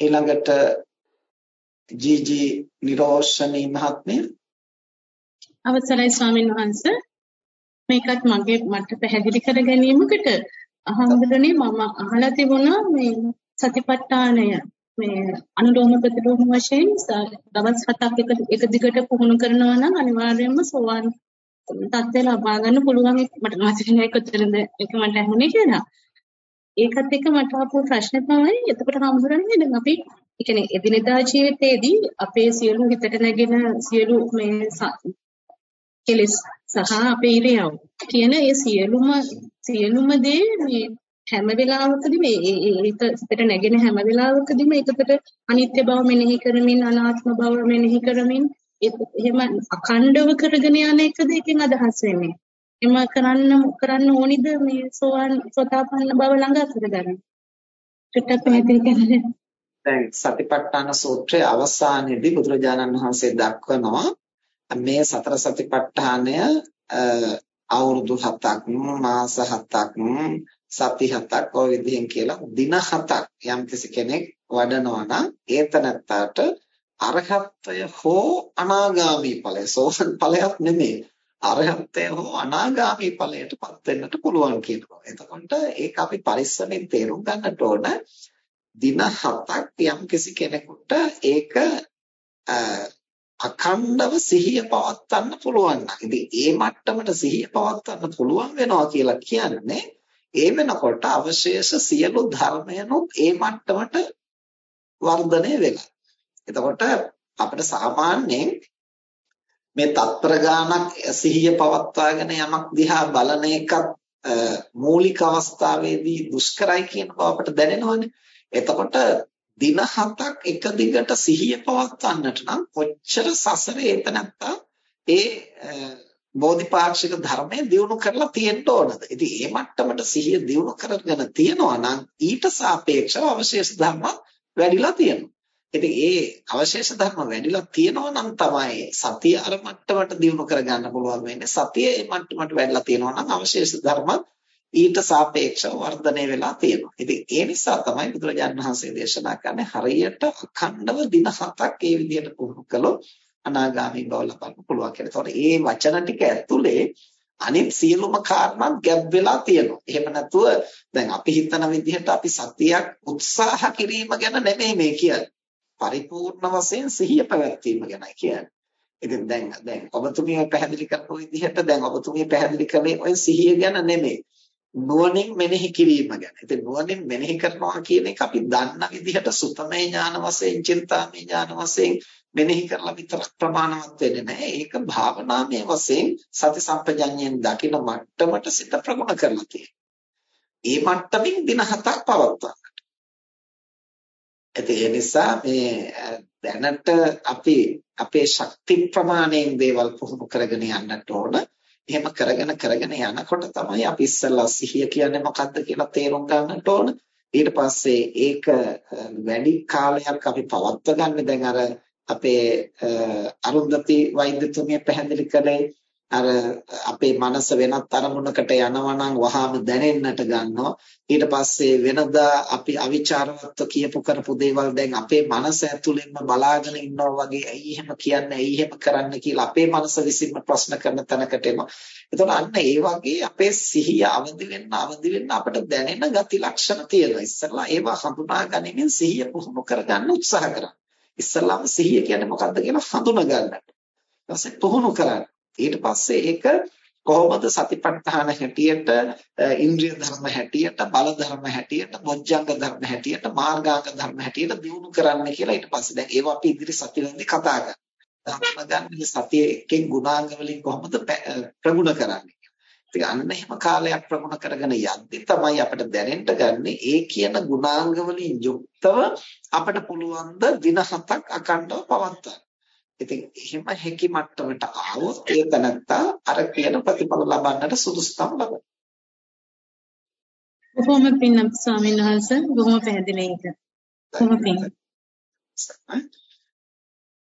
ඊළඟට ජීජී නිරෝෂණී මහත්මිය. අවසරයි ස්වාමීන් වහන්ස. මේකත් මගේ මට පැහැදිලි කර ගැනීමකට අහම්බුනේ මම අහලා තිබුණා මේ සතිපට්ඨානය මේ අනුලෝම ප්‍රතිලෝම වශයෙන් දවස් හතක් එක එක දිගට පුහුණු කරනවා නම් අනිවාර්යයෙන්ම සෝවාන් තත්ත්වය ලබා ගන්න පුළුවන්. මට මතක නෑ කොතරම්ද ඒක මට ඇහුනේ කියලා. ඒකත් එක්ක මට ආපු ප්‍රශ්න තමයි එතකොට හම්බුරන්නේ දැන් අපි ඒ කියන්නේ එදිනෙදා ජීවිතයේදී අපේ සියලු හිතට නැගෙන සියලු මේ කෙලෙස් සහ අපේ ඉරියව් කියන ඒ සියලුම සියලුම දේ මේ හැම වෙලාවකදී මේ ඒක හිතට නැගෙන හැම වෙලාවකදීම ඒකට අනිත්‍ය බව මෙනෙහි කරමින් අනාත්ම බව මෙනෙහි කරමින් එහෙම අඛණ්ඩව කරගෙන යන එකද එකෙන් අදහස් වෙන්නේ. එම කරන්න කරන්න ඕනිද මේ සෝවාන් සෝතාපන්න බව ළඟා කරගන්න. චුට්ටක් පැහැදිලි කරන්න. දැන් සතිපට්ඨාන සූත්‍රයේ අවසානයේදී බුදුරජාණන් වහන්සේ දක්වනවා මේ සතර සතිපට්ඨානය අවුරුදු 7ක් මාස 7ක් සති 7ක් ඔය විදිහෙන් කියලා දින 7ක් යම්කිසි කෙනෙක් වඩනවා නම් ඒතනත්තාට අරහත්ත්වය හෝ අනාගාමී ඵලය සෝසන් ඵලයක් නෙමෙයි අරහත්ත්වය හෝ අනාගාමී ඵලයටපත් වෙන්නට පුළුවන් කියනවා. එතකොට ඒක අපි පරිස්සමෙන් තේරුම් ගන්නට ඕන දින 7ක් යම්කිසි කෙනෙකුට ඒක අඛණ්ඩව සිහිය පවත්වන්න පුළුවන් නම් ඉතින් ඒ මට්ටමට සිහිය පවත්වන්න පුළුවන් වෙනවා කියලා කියන්නේ ඒ වෙනකොට අවශේෂ සියලු ධර්මයන්ොත් ඒ මට්ටමට වර්ධනය වෙලා. එතකොට අපිට සාමාන්‍යයෙන් මේ තත්පර ගානක් සිහිය පවත්වාගෙන යමක් දිහා බලන එකත් මූලික අවස්ථාවේදී දුෂ්කරයි කියන බව අපිට දැනෙනවනේ. එතකොට දින හතක් එක දිගට සිහිය පවත්වන්නට නම් කොච්චර සසරේ එතනත්තා ඒ බෝධිපාක්ෂික ධර්මය දියුණු කරලා තියෙන්න ඕනද? ඉතින් ඒ මට්ටමට සිහිය දියුණු කරගෙන තියනවා නම් ඊට සාපේක්ෂව අවශේෂ ධර්ම වැඩිලා තියෙනවා. ඉතින් ඒ අවශේෂ ධර්ම වැඩිලා තියෙනවා නම් තමයි සතිය අර මට්ටමට දියුණු කරගන්න පුළුවන් වෙන්නේ. සතිය ඒ මට්ටමට වැඩිලා තියෙනවා නම් අවශේෂ ධර්ම ඊට සාපේක්ෂව වර්ධනය වෙලා තියෙනවා. ඉතින් ඒ නිසා තමයි බුදුරජාණන් වහන්සේ දේශනා කරන්නේ හරියට අඛණ්ඩව දින හතක් ඒ විදිහට පුහුණු කළොත් අනාගාමී බව ලබන්න පුළුවන් කියලා. ඒතකොට මේ වචන ටික ඇතුලේ අනිත් සියලුම කාරණාත් ගැබ් වෙලා තියෙනවා. එහෙම නැතුව දැන් අපි හිතන විදිහට අපි සතියක් උත්සාහ කිරීම ගැන නෙමෙයි මේ කියන්නේ. පරිපූර්ණ වශයෙන් සිහිය පැවැත්වීම ගැනයි කියන්නේ. ඉතින් දැන් දැන් ඔබතුමිය පැහැදිලි කරපු විදිහට දැන් ඔබතුමිය පැහැදිලි කළේ ඔය සිහිය ගැන නෙමෙයි. නුවණින් මෙනෙහි කිරීම ගැන. ඉතින් නුවණින් මෙනෙහි කරනවා කියන එක අපි දන්න විදිහට සුතමේ ඥාන වශයෙන්, චින්තාමේ ඥාන වශයෙන් මෙනෙහි කරලා විතරක් ප්‍රමාණවත් වෙන්නේ නැහැ. ඒක භාවනාමය වශයෙන් සති සම්පජඤ්ඤයෙන් දකින මට්ටමට සිත ප්‍රගුණ කරලා තියෙනවා. ඒ මට්ටමින් දින හතක් පවත්වන්නට. ඒ නිසා මේ දැනට අපි අපේ ශක්ති ප්‍රමාණයෙන් දේවල් පුහුණු කරගෙන යන්නට ඕන. එහෙම කරගෙන කරගෙන යනකොට තමයි අපි ඉස්සෙල්ලා සිහිය කියන්නේ මොකක්ද කියලා තේරුම් ගන්නට ඕන. ඊට පස්සේ ඒක වැඩි කාලයක් අපි පවත්ව ගන්න දැන් අර අපේ අරුන්දති වෛද්‍යතුමිය පැහැදිලි කළේ අර අපේ මනස වෙනත් අරමුණකට යනවා නම් වහාම දැනෙන්නට ගන්නවා. ඊට පස්සේ වෙනදා අපි අවිචාරවත්ව කියපු කරපු දේවල් දැන් අපේ මනස ඇතුළෙන්ම බලාගෙන ඉන්නවා වගේ ඇයි එහෙම කියන්නේ ඇයි එහෙම කරන්න කියලා අපේ මනස විසින්ම ප්‍රශ්න කරන තැනකට එනවා. එතකොට අන්න ඒ වගේ අපේ සිහිය අවදි වෙන්න අවදි වෙන්න අපිට දැනෙන ගති ලක්ෂණ තියෙනවා. ඉස්සෙල්ලා ඒවා හඳුනා ගැනීමෙන් සිහිය පුහුණු කරගන්න උත්සාහ කරන්න ඉස්සෙල්ලාම සිහිය කියන්නේ මොකක්ද කියලා හඳුනා ගන්නට ඊට පස්සේ පුහුණු කරන්න. ඊට පස්සේ ඒක කොහොමද සතිපට්ඨාන හැටියට ඉන්ද්‍රිය ධර්ම හැටියට බල ධර්ම හැටියට මොජ්ජංග ධර්ම හැටියට මාර්ගාංග ධර්ම හැටියට දියුණු කරන්න කියලා ඊට පස්සේ දැන් ඒවා අපි ඉදිරි සතිවලදී කතා කරනවා. ගන්න සතියේ ගුණාංග වලින් කොහොමද ප්‍රගුණ කරන්නේ. ඉතින් අන්න එහෙම කාලයක් ප්‍රගුණ කරගෙන යද්දි තමයි අපිට දැනෙන්න ගන්න ඒ කියන ගුණාංග වලින් යුක්තව අපිට පුළුවන් ද දින හතක් අකණ්ඩව පවත්වා ඉතින් එහෙම හැකි මට්ටමට ආවොත් ඒ තනත්තා අර කියන ප්‍රතිඵල ලබන්නට සුදුසුකම් ලබනවා. බොහොම පින් ස්වාමීන් වහන්සේ බොහොම පැහැදිලි ඒක. බොහොම පින්.